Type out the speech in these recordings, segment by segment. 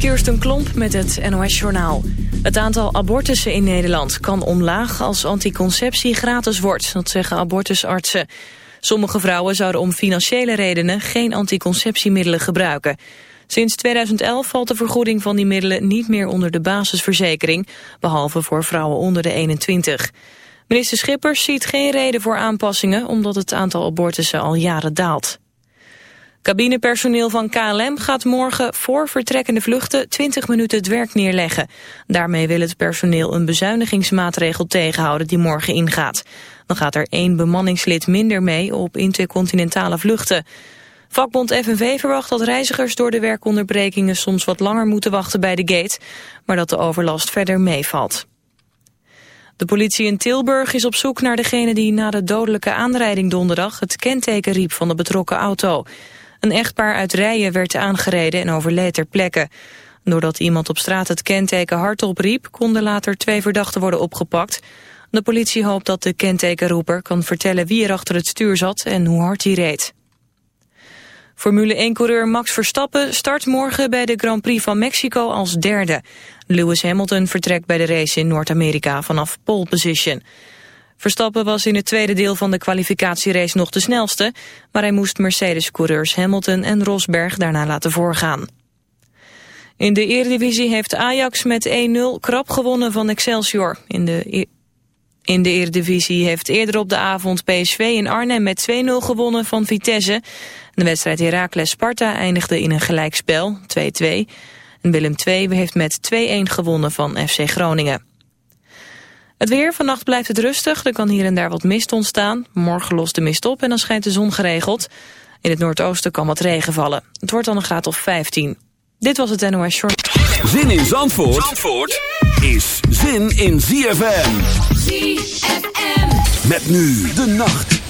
Kirsten Klomp met het NOS-journaal. Het aantal abortussen in Nederland kan omlaag als anticonceptie gratis wordt. Dat zeggen abortusartsen. Sommige vrouwen zouden om financiële redenen geen anticonceptiemiddelen gebruiken. Sinds 2011 valt de vergoeding van die middelen niet meer onder de basisverzekering, behalve voor vrouwen onder de 21. Minister Schippers ziet geen reden voor aanpassingen omdat het aantal abortussen al jaren daalt. Cabinepersoneel van KLM gaat morgen voor vertrekkende vluchten 20 minuten het werk neerleggen. Daarmee wil het personeel een bezuinigingsmaatregel tegenhouden die morgen ingaat. Dan gaat er één bemanningslid minder mee op intercontinentale vluchten. Vakbond FNV verwacht dat reizigers door de werkonderbrekingen soms wat langer moeten wachten bij de gate, maar dat de overlast verder meevalt. De politie in Tilburg is op zoek naar degene die na de dodelijke aanrijding donderdag het kenteken riep van de betrokken auto. Een echtpaar uit Rijen werd aangereden en overleed ter plekke. Doordat iemand op straat het kenteken hardop riep... konden later twee verdachten worden opgepakt. De politie hoopt dat de kentekenroeper kan vertellen wie er achter het stuur zat... en hoe hard hij reed. Formule 1-coureur Max Verstappen start morgen bij de Grand Prix van Mexico als derde. Lewis Hamilton vertrekt bij de race in Noord-Amerika vanaf pole position. Verstappen was in het tweede deel van de kwalificatierace nog de snelste, maar hij moest Mercedes-coureurs Hamilton en Rosberg daarna laten voorgaan. In de Eredivisie heeft Ajax met 1-0 krap gewonnen van Excelsior. In de, e- in de Eredivisie heeft eerder op de avond PSV in Arnhem met 2-0 gewonnen van Vitesse. De wedstrijd Heracles-Sparta eindigde in een gelijkspel, 2-2. En Willem II heeft met 2-1 gewonnen van FC Groningen. Het weer, vannacht blijft het rustig. Er kan hier en daar wat mist ontstaan. Morgen lost de mist op en dan schijnt de zon geregeld. In het noordoosten kan wat regen vallen. Het wordt dan een graad of 15. Dit was het NOS Short. Zin in Zandvoort, Zandvoort is zin in ZFM. ZFM. Met nu de nacht.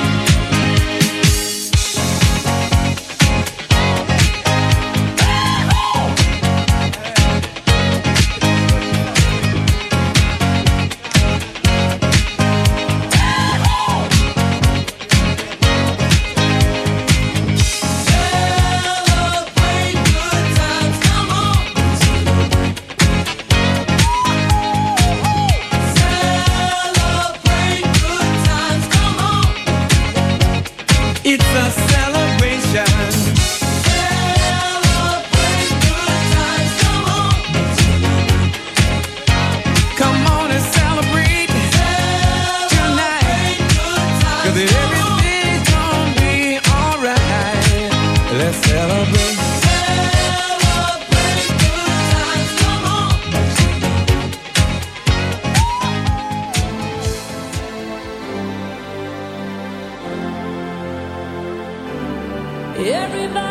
Everybody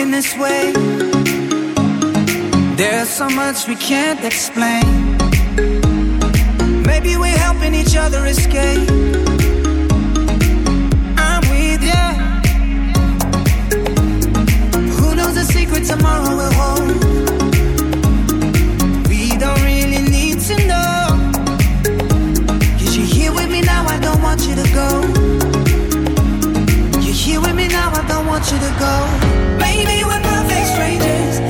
feeling this way. There's so much we can't explain. Maybe we're helping each other escape. I'm with you. Who knows the secret tomorrow will hold? now I don't want you to go. Maybe we're perfect strangers.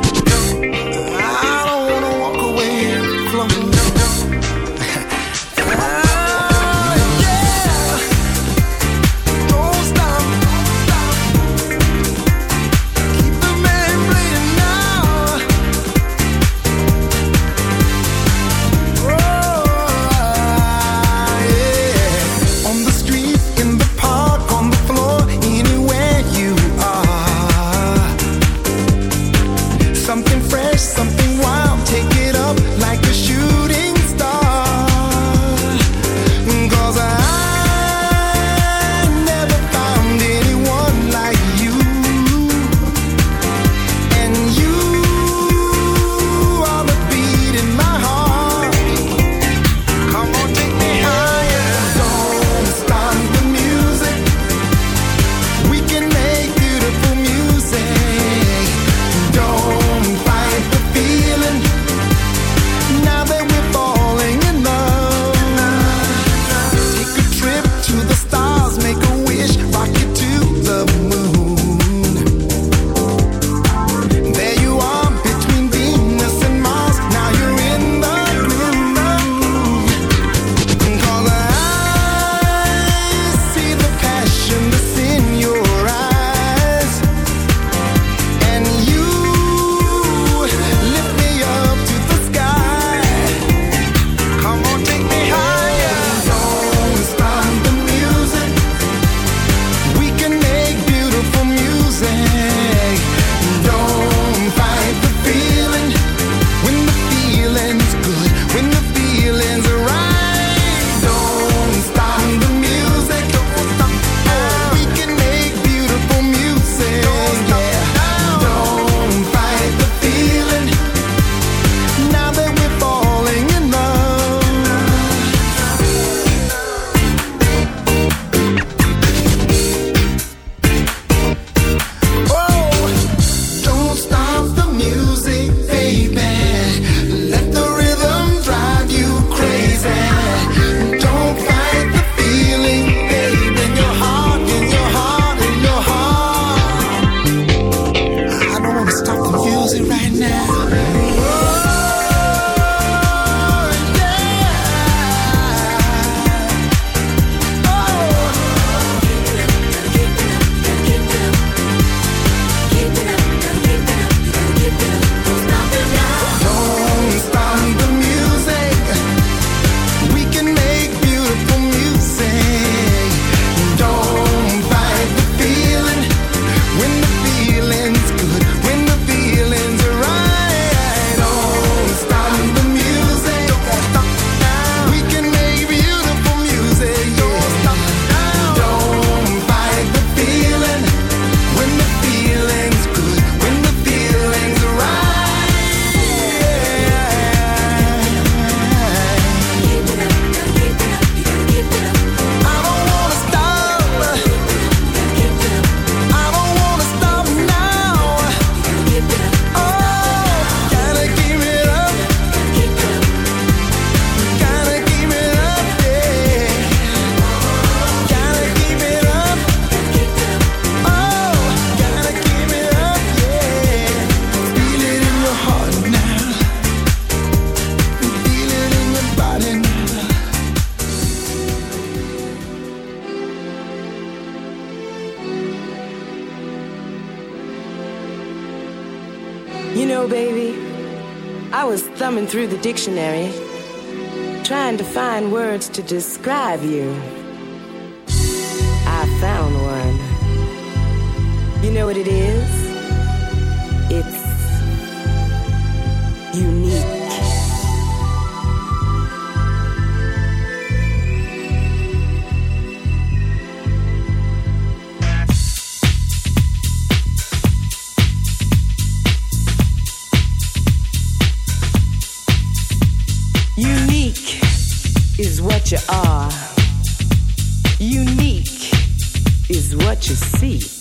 trying to find words to describe you. I found one. You know what it is? It's unique. you are. Unique is what you seek.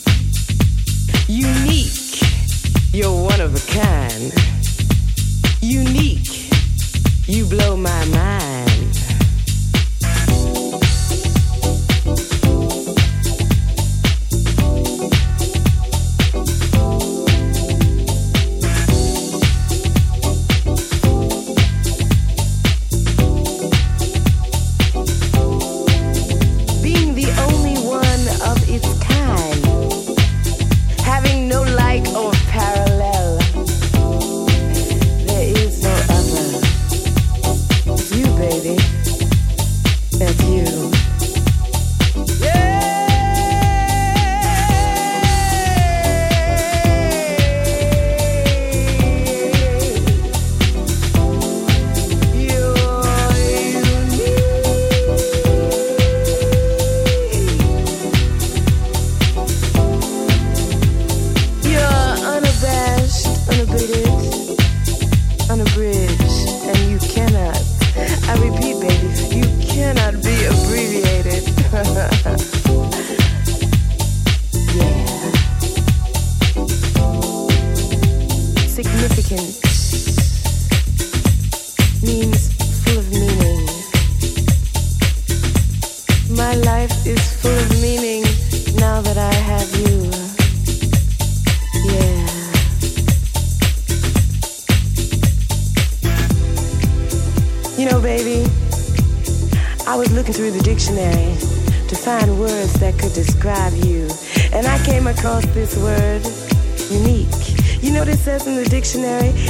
dictionary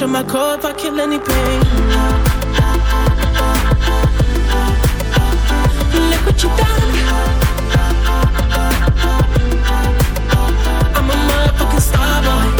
Reach on my core if I kill any pain. Look what you done. I'm a motherfucking star boy.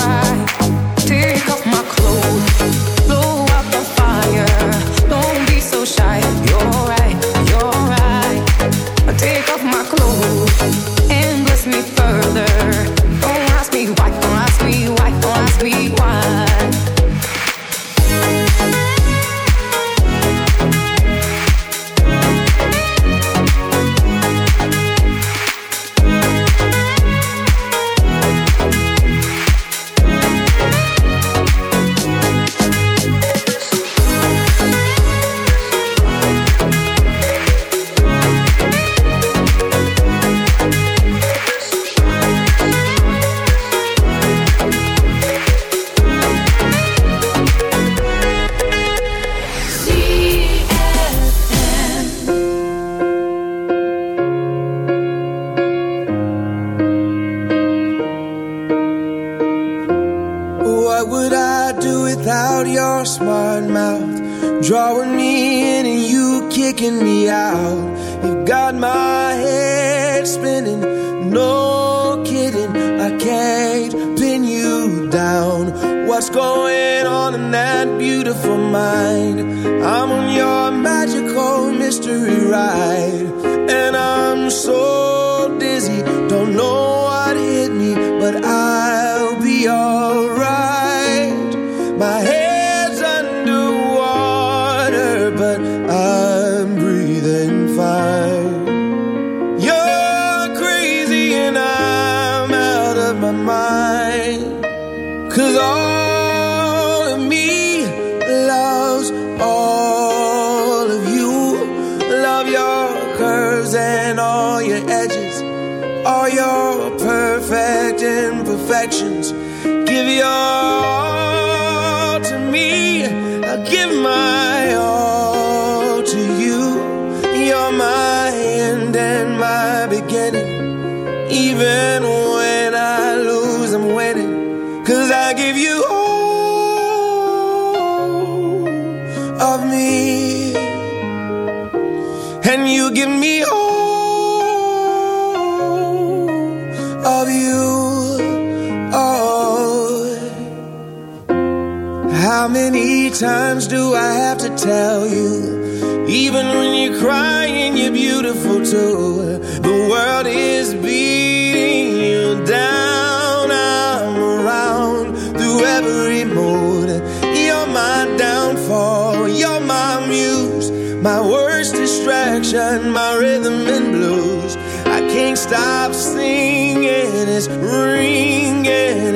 beautiful too. The world is beating you down. I'm around through every mood. You're my downfall. You're my muse. My worst distraction. My rhythm and blues. I can't stop singing. It's ringing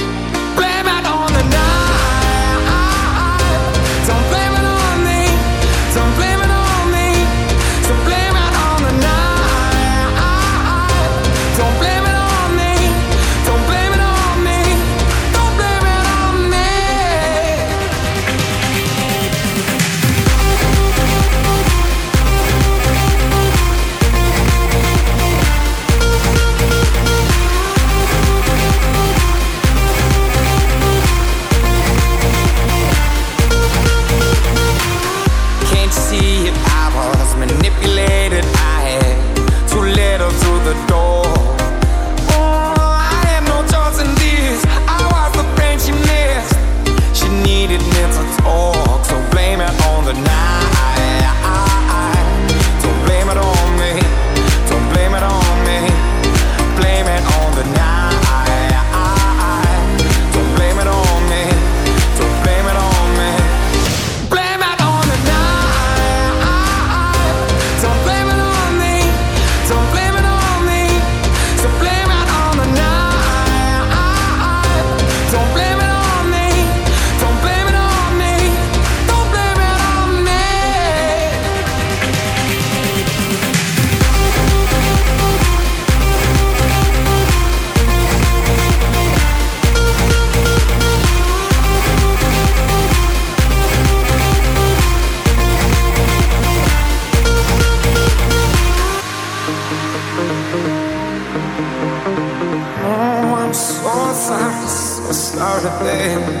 everything